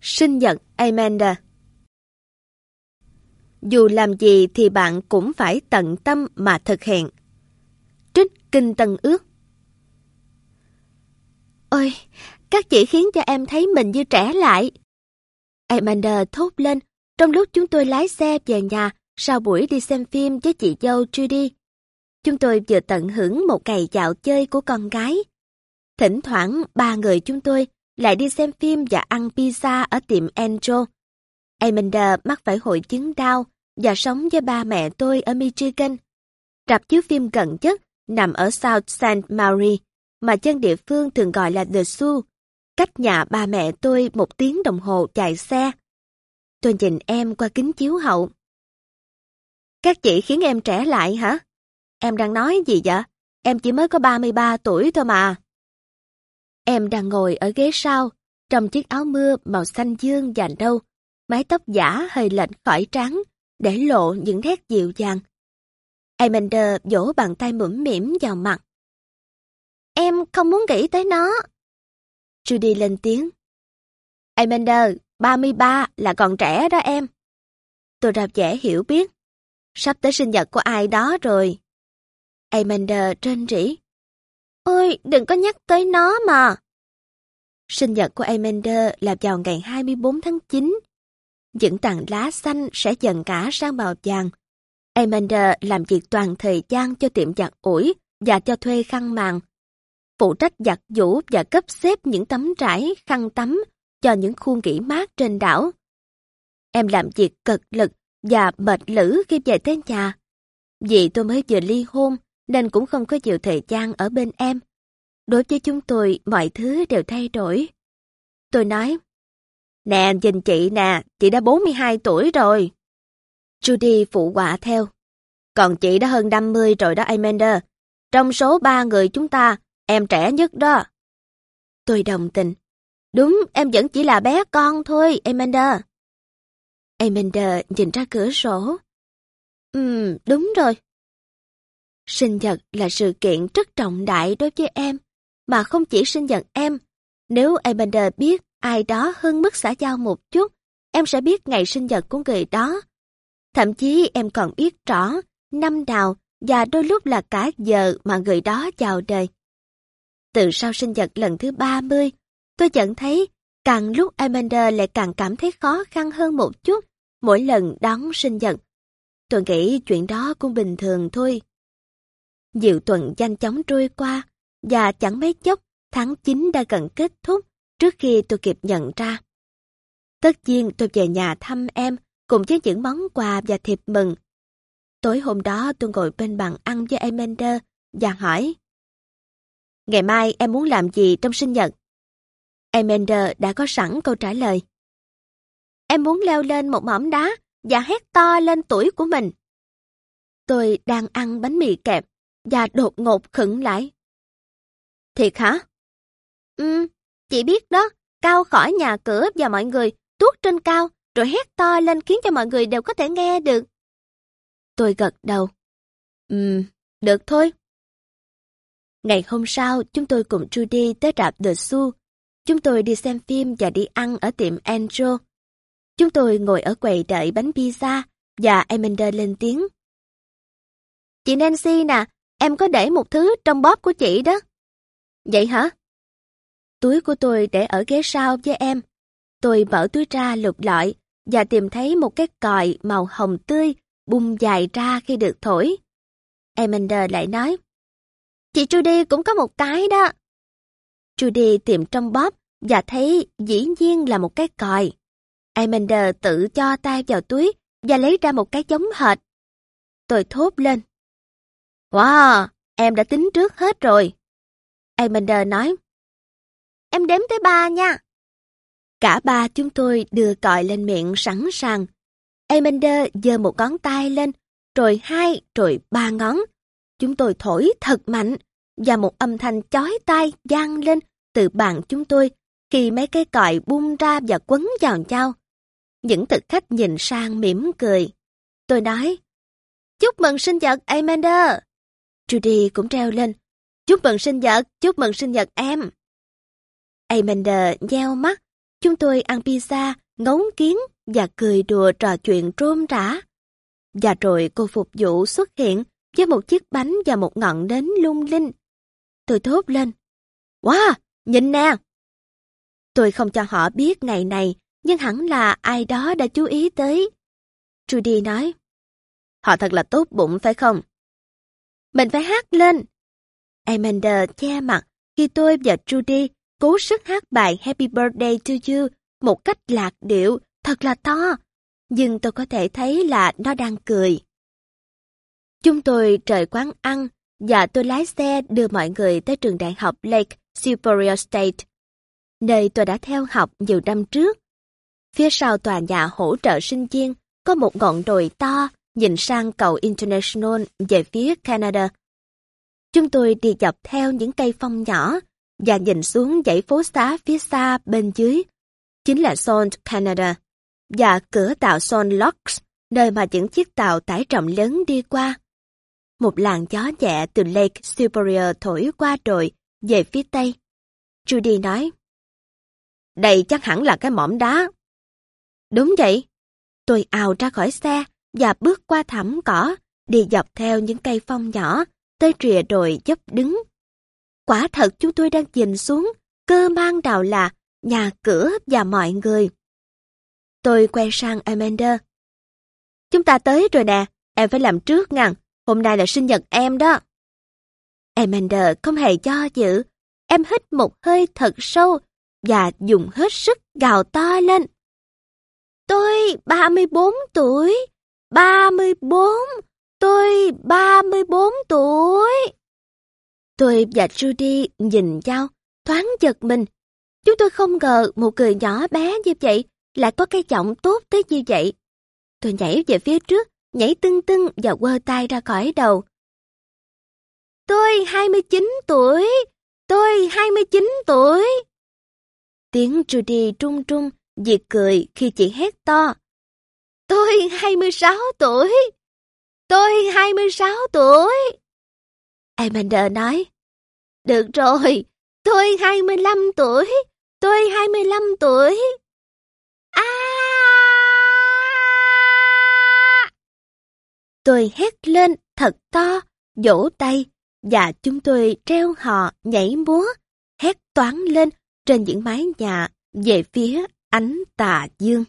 Sinh nhật Amanda Dù làm gì thì bạn cũng phải tận tâm mà thực hiện. Trích Kinh Tân Ước Ôi, các chị khiến cho em thấy mình như trẻ lại. Amanda thốt lên trong lúc chúng tôi lái xe về nhà sau buổi đi xem phim với chị dâu Judy. Chúng tôi vừa tận hưởng một ngày dạo chơi của con gái. Thỉnh thoảng ba người chúng tôi lại đi xem phim và ăn pizza ở tiệm Angel. Amanda mắc phải hội chứng đau và sống với ba mẹ tôi ở Michigan. Rạp chiếu phim gần nhất nằm ở South St. Mary, mà dân địa phương thường gọi là The Sioux, cách nhà ba mẹ tôi một tiếng đồng hồ chạy xe. Tôi nhìn em qua kính chiếu hậu. Các chị khiến em trẻ lại hả? Em đang nói gì vậy? Em chỉ mới có 33 tuổi thôi mà. Em đang ngồi ở ghế sau, trong chiếc áo mưa màu xanh dương và nâu, mái tóc giả hơi lệch khỏi trắng, để lộ những nét dịu dàng. Amanda vỗ bàn tay mũm mỉm vào mặt. Em không muốn nghĩ tới nó. Judy lên tiếng. Amanda, 33 là còn trẻ đó em. Tôi ra dễ hiểu biết. Sắp tới sinh nhật của ai đó rồi. Amanda trên rỉ. Ôi, đừng có nhắc tới nó mà. Sinh nhật của Amanda là vào ngày 24 tháng 9. Những tảng lá xanh sẽ dần cả sang màu vàng. Amanda làm việc toàn thời gian cho tiệm giặt ủi và cho thuê khăn màn. Phụ trách giặt giũ và cấp xếp những tấm trải, khăn tắm cho những khu nghỉ mát trên đảo. Em làm việc cực lực và mệt lử khi về tới nhà. Vì tôi mới vừa ly hôn nên cũng không có nhiều thời gian ở bên em. Đối với chúng tôi, mọi thứ đều thay đổi. Tôi nói, Nè, nhìn chị nè, chị đã 42 tuổi rồi. Judy phụ họa theo. Còn chị đã hơn 50 rồi đó Amanda. Trong số ba người chúng ta, em trẻ nhất đó. Tôi đồng tình. Đúng, em vẫn chỉ là bé con thôi, Amanda. Amanda nhìn ra cửa sổ. Ừm, đúng rồi. Sinh nhật là sự kiện rất trọng đại đối với em, mà không chỉ sinh nhật em. Nếu Amanda biết ai đó hơn mức xã giao một chút, em sẽ biết ngày sinh nhật của người đó. Thậm chí em còn biết rõ năm nào và đôi lúc là cả giờ mà người đó chào đời. Từ sau sinh nhật lần thứ 30, tôi nhận thấy càng lúc Amanda lại càng cảm thấy khó khăn hơn một chút mỗi lần đón sinh nhật. Tôi nghĩ chuyện đó cũng bình thường thôi. Diệu tuần nhanh chóng trôi qua, và chẳng mấy chốc tháng 9 đã gần kết thúc trước khi tôi kịp nhận ra. Tất nhiên tôi về nhà thăm em cùng với những món quà và thiệp mừng. Tối hôm đó tôi ngồi bên bàn ăn với Amanda và hỏi Ngày mai em muốn làm gì trong sinh nhật? Amanda đã có sẵn câu trả lời. Em muốn leo lên một mỏm đá và hét to lên tuổi của mình. Tôi đang ăn bánh mì kẹp và đột ngột khựng lại. Thiệt hả? Ừ, chị biết đó, cao khỏi nhà cửa và mọi người, tuốt trên cao, rồi hét to lên khiến cho mọi người đều có thể nghe được. Tôi gật đầu. Ừ, được thôi. Ngày hôm sau, chúng tôi cùng Judy tới rạp The Su. Chúng tôi đi xem phim và đi ăn ở tiệm Angel. Chúng tôi ngồi ở quầy đợi bánh pizza và Amanda lên tiếng. Chị Nancy nè, em có để một thứ trong bóp của chị đó. Vậy hả? Túi của tôi để ở ghế sau với em. Tôi mở túi ra lục lọi và tìm thấy một cái còi màu hồng tươi bung dài ra khi được thổi. Amanda lại nói, Chị Judy cũng có một cái đó. Judy tìm trong bóp và thấy dĩ nhiên là một cái còi. Amanda tự cho tay vào túi và lấy ra một cái giống hệt. Tôi thốt lên. Wow, em đã tính trước hết rồi. Amanda nói. Em đếm tới ba nha. Cả ba chúng tôi đưa còi lên miệng sẵn sàng. Amanda giơ một ngón tay lên, rồi hai, rồi ba ngón. Chúng tôi thổi thật mạnh, và một âm thanh chói tai vang lên từ bàn chúng tôi khi mấy cái còi bung ra và quấn vào nhau. Những thực khách nhìn sang mỉm cười. Tôi nói, Chúc mừng sinh nhật Amanda! Judy cũng treo lên, Chúc mừng sinh nhật, chúc mừng sinh nhật em! Amanda nheo mắt, Chúng tôi ăn pizza, ngấu kiến và cười đùa trò chuyện rôm rã. Và rồi cô phục vụ xuất hiện với một chiếc bánh và một ngọn nến lung linh. Tôi thốt lên. Wow, nhìn nè! Tôi không cho họ biết ngày này, nhưng hẳn là ai đó đã chú ý tới. Trudy nói. Họ thật là tốt bụng phải không? Mình phải hát lên. Amanda che mặt khi tôi và Trudy cố sức hát bài Happy Birthday to You một cách lạc điệu, thật là to. Nhưng tôi có thể thấy là nó đang cười. Chúng tôi trời quán ăn và tôi lái xe đưa mọi người tới trường đại học Lake Superior State, nơi tôi đã theo học nhiều năm trước. Phía sau tòa nhà hỗ trợ sinh viên có một ngọn đồi to nhìn sang cầu International về phía Canada. Chúng tôi đi dọc theo những cây phong nhỏ và nhìn xuống dãy phố xá phía xa bên dưới. Chính là Salt Canada và cửa tàu Salt Locks, nơi mà những chiếc tàu tải trọng lớn đi qua. Một làn gió nhẹ từ Lake Superior thổi qua đồi về phía tây. Judy nói, Đây chắc hẳn là cái mỏm đá. Đúng vậy. Tôi ào ra khỏi xe và bước qua thảm cỏ, đi dọc theo những cây phong nhỏ, tới rìa đồi dốc đứng. Quả thật chúng tôi đang nhìn xuống, cơ mang đào là nhà cửa và mọi người. Tôi quay sang Amanda. Chúng ta tới rồi nè, em phải làm trước ngàn, hôm nay là sinh nhật em đó. Amanda không hề cho dự, em hít một hơi thật sâu và dùng hết sức gào to lên. Tôi 34 tuổi, 34, tôi 34 tuổi. Tôi và Judy nhìn nhau, thoáng giật mình. Chúng tôi không ngờ một người nhỏ bé như vậy lại có cái giọng tốt tới như vậy. Tôi nhảy về phía trước, nhảy tưng tưng và quơ tay ra khỏi đầu. Tôi 29 tuổi, tôi 29 tuổi. Tiếng Judy trung trung, Diệt cười khi chị hét to. Tôi 26 tuổi. Tôi 26 tuổi. Amanda nói. Được rồi, tôi 25 tuổi. Tôi 25 tuổi. À! Tôi hét lên thật to, vỗ tay, và chúng tôi treo họ nhảy múa, hét toán lên trên những mái nhà về phía ánh tà dương.